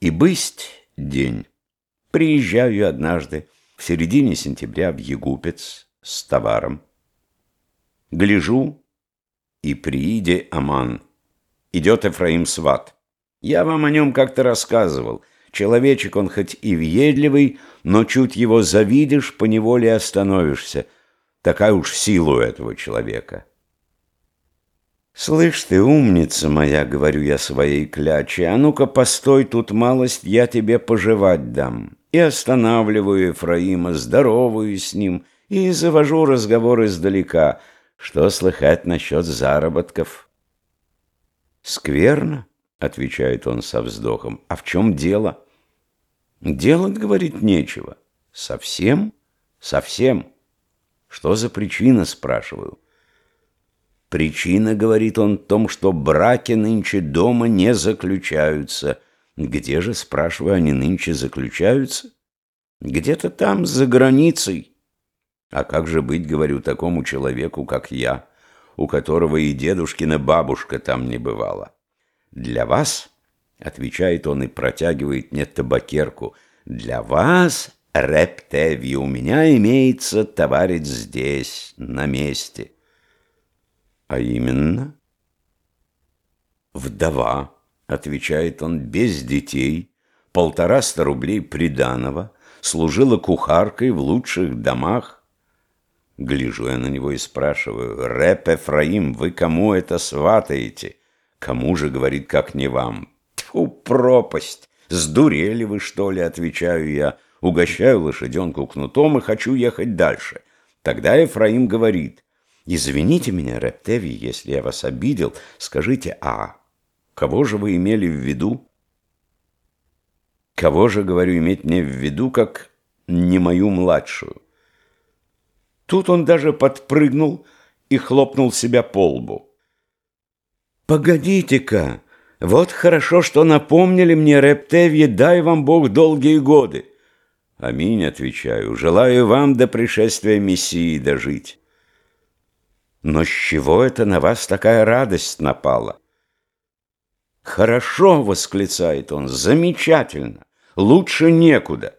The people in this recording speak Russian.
И бысть день. Приезжаю однажды в середине сентября в Егупец с товаром. Гляжу, и прииде Аман. Идет Ефраим Сват. Я вам о нем как-то рассказывал. Человечек он хоть и въедливый, но чуть его завидишь, поневоле остановишься. Такая уж сила у этого человека. «Слышь ты, умница моя, — говорю я своей кляче, — а ну-ка постой тут малость, я тебе пожевать дам». И останавливаю Ефраима, здоровую с ним и завожу разговор издалека. Что слыхать насчет заработков? «Скверно», — отвечает он со вздохом. «А в чем дело?» «Делать, — говорит, — нечего». «Совсем? Совсем. Что за причина?» — спрашиваю. Причина, говорит он, в том, что браки нынче дома не заключаются. Где же, спрашиваю, они нынче заключаются? Где-то там, за границей. А как же быть, говорю, такому человеку, как я, у которого и дедушкина бабушка там не бывала? Для вас, отвечает он и протягивает мне табакерку, для вас, Рептеви, у меня имеется товарищ здесь, на месте. А именно? Вдова, отвечает он, без детей, полтораста рублей приданого, служила кухаркой в лучших домах. Гляжу я на него и спрашиваю, «Рэп Эфраим, вы кому это сватаете?» «Кому же, — говорит, — как не вам?» «Тьфу, пропасть! Сдурели вы, что ли?» — отвечаю я. Угощаю лошаденку кнутом и хочу ехать дальше. Тогда Ефраим говорит, Извините меня, Рептеви, если я вас обидел. Скажите, а кого же вы имели в виду? Кого же, говорю, иметь мне в виду, как не мою младшую? Тут он даже подпрыгнул и хлопнул себя по лбу. «Погодите-ка! Вот хорошо, что напомнили мне, Рептевье, дай вам Бог долгие годы!» «Аминь», — отвечаю, — «желаю вам до пришествия Мессии дожить». Но с чего это на вас такая радость напала? Хорошо, восклицает он, замечательно, лучше некуда.